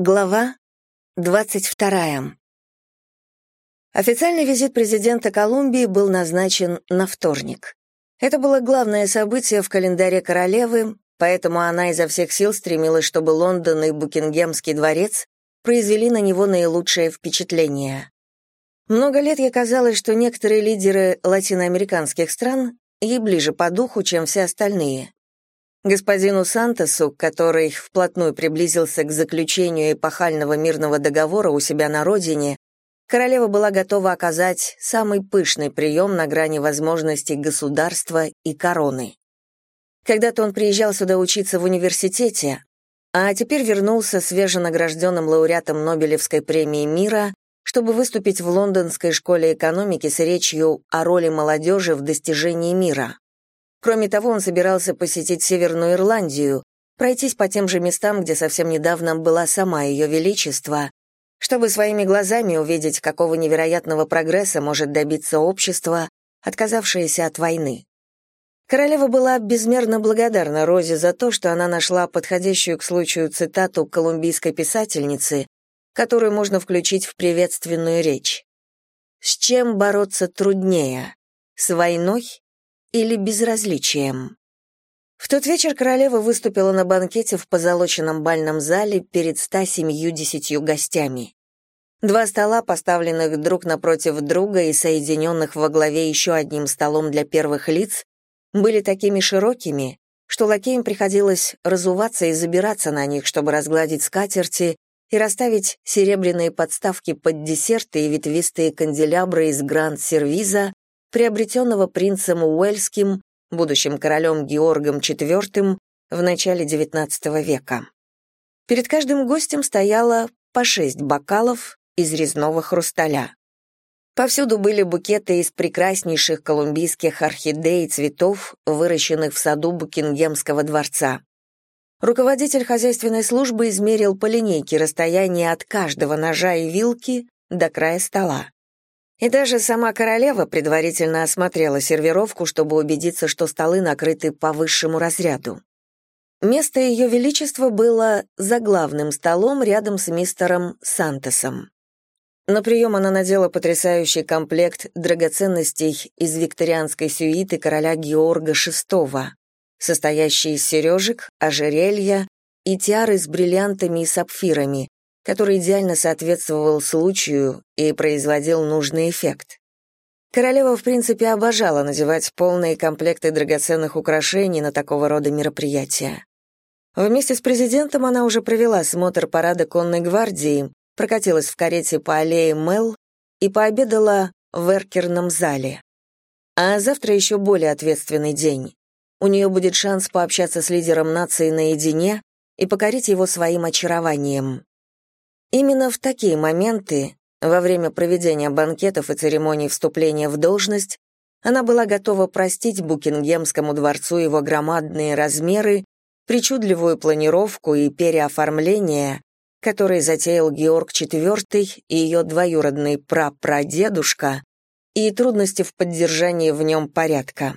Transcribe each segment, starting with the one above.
Глава 22. Официальный визит президента Колумбии был назначен на вторник. Это было главное событие в календаре королевы, поэтому она изо всех сил стремилась, чтобы Лондон и Букингемский дворец произвели на него наилучшее впечатление. Много лет ей казалось, что некоторые лидеры латиноамериканских стран ей ближе по духу, чем все остальные. Господину Сантосу, который вплотную приблизился к заключению эпохального мирного договора у себя на родине, королева была готова оказать самый пышный прием на грани возможностей государства и короны. Когда-то он приезжал сюда учиться в университете, а теперь вернулся свеженагражденным лауреатом Нобелевской премии мира, чтобы выступить в Лондонской школе экономики с речью о роли молодежи в достижении мира. Кроме того, он собирался посетить Северную Ирландию, пройтись по тем же местам, где совсем недавно была сама Ее Величество, чтобы своими глазами увидеть, какого невероятного прогресса может добиться общество, отказавшееся от войны. Королева была безмерно благодарна Розе за то, что она нашла подходящую к случаю цитату колумбийской писательницы, которую можно включить в приветственную речь. «С чем бороться труднее? С войной или безразличием. В тот вечер королева выступила на банкете в позолоченном бальном зале перед 170 гостями. Два стола, поставленных друг напротив друга и соединенных во главе еще одним столом для первых лиц, были такими широкими, что лакеям приходилось разуваться и забираться на них, чтобы разгладить скатерти и расставить серебряные подставки под десерты и ветвистые канделябры из гранд-сервиза, приобретенного принцем Уэльским, будущим королем Георгом IV, в начале XIX века. Перед каждым гостем стояло по шесть бокалов из резного хрусталя. Повсюду были букеты из прекраснейших колумбийских орхидей и цветов, выращенных в саду Букингемского дворца. Руководитель хозяйственной службы измерил по линейке расстояние от каждого ножа и вилки до края стола. И даже сама королева предварительно осмотрела сервировку, чтобы убедиться, что столы накрыты по высшему разряду. Место Ее Величества было за главным столом рядом с мистером Сантосом. На прием она надела потрясающий комплект драгоценностей из викторианской сюиты короля Георга VI, состоящий из сережек, ожерелья и тиары с бриллиантами и сапфирами, который идеально соответствовал случаю и производил нужный эффект. Королева, в принципе, обожала надевать полные комплекты драгоценных украшений на такого рода мероприятия. Вместе с президентом она уже провела смотр парада конной гвардии, прокатилась в карете по аллее Мел и пообедала в эркерном зале. А завтра еще более ответственный день. У нее будет шанс пообщаться с лидером нации наедине и покорить его своим очарованием. Именно в такие моменты, во время проведения банкетов и церемоний вступления в должность, она была готова простить Букингемскому дворцу его громадные размеры, причудливую планировку и переоформление, которые затеял Георг IV и ее двоюродный прапрадедушка, и трудности в поддержании в нем порядка.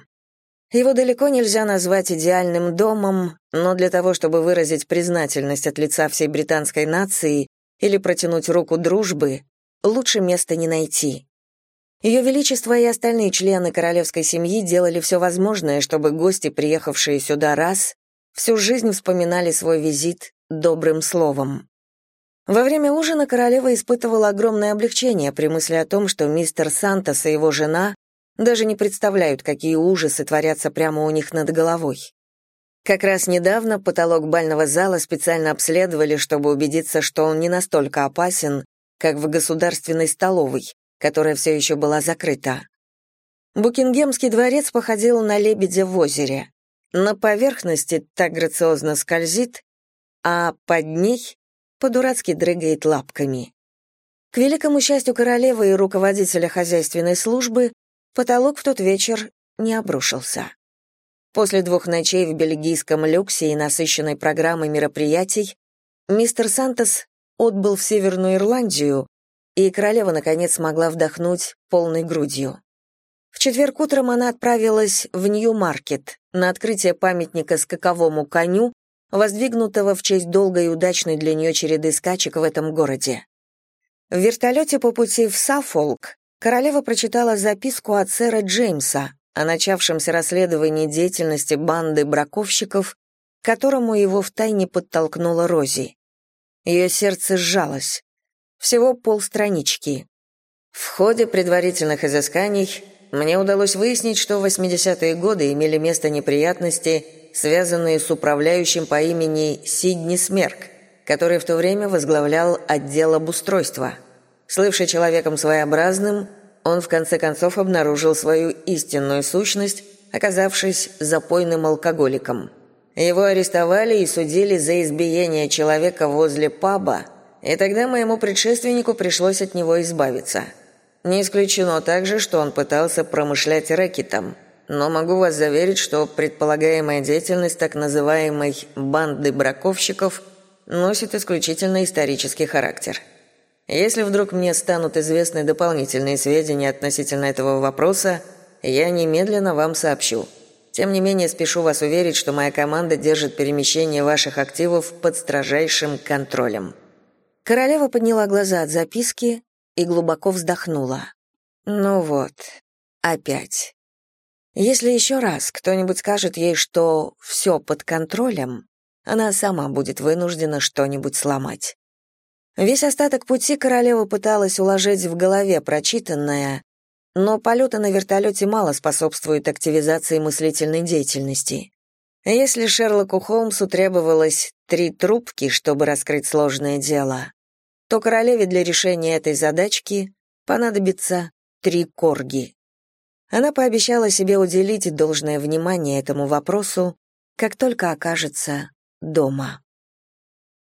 Его далеко нельзя назвать идеальным домом, но для того, чтобы выразить признательность от лица всей британской нации, или протянуть руку дружбы, лучше места не найти. Ее Величество и остальные члены королевской семьи делали все возможное, чтобы гости, приехавшие сюда раз, всю жизнь вспоминали свой визит добрым словом. Во время ужина королева испытывала огромное облегчение при мысли о том, что мистер Сантос и его жена даже не представляют, какие ужасы творятся прямо у них над головой. Как раз недавно потолок бального зала специально обследовали, чтобы убедиться, что он не настолько опасен, как в государственной столовой, которая все еще была закрыта. Букингемский дворец походил на лебедя в озере. На поверхности так грациозно скользит, а под ней по-дурацки дрыгает лапками. К великому счастью королевы и руководителя хозяйственной службы потолок в тот вечер не обрушился. После двух ночей в бельгийском люксе и насыщенной программой мероприятий мистер Сантос отбыл в Северную Ирландию, и королева, наконец, смогла вдохнуть полной грудью. В четверг утром она отправилась в Нью-Маркет на открытие памятника скаковому коню, воздвигнутого в честь долгой и удачной для нее череды скачек в этом городе. В вертолете по пути в Саффолк королева прочитала записку от сэра Джеймса о начавшемся расследовании деятельности банды браковщиков, которому его втайне подтолкнула Рози. Ее сердце сжалось. Всего полстранички. В ходе предварительных изысканий мне удалось выяснить, что в 80-е годы имели место неприятности, связанные с управляющим по имени Сидни Смерк, который в то время возглавлял отдел обустройства. Слывший человеком своеобразным, он в конце концов обнаружил свою истинную сущность, оказавшись запойным алкоголиком. Его арестовали и судили за избиение человека возле паба, и тогда моему предшественнику пришлось от него избавиться – не исключено также, что он пытался промышлять рэкетом, но могу вас заверить, что предполагаемая деятельность так называемой «банды браковщиков» носит исключительно исторический характер. Если вдруг мне станут известны дополнительные сведения относительно этого вопроса, я немедленно вам сообщу. Тем не менее, спешу вас уверить, что моя команда держит перемещение ваших активов под строжайшим контролем». Королева подняла глаза от записки, и глубоко вздохнула. Ну вот, опять. Если еще раз кто-нибудь скажет ей, что все под контролем, она сама будет вынуждена что-нибудь сломать. Весь остаток пути королева пыталась уложить в голове прочитанное, но полеты на вертолете мало способствуют активизации мыслительной деятельности. Если Шерлоку Холмсу требовалось три трубки, чтобы раскрыть сложное дело, то королеве для решения этой задачки понадобится три корги. Она пообещала себе уделить должное внимание этому вопросу, как только окажется дома.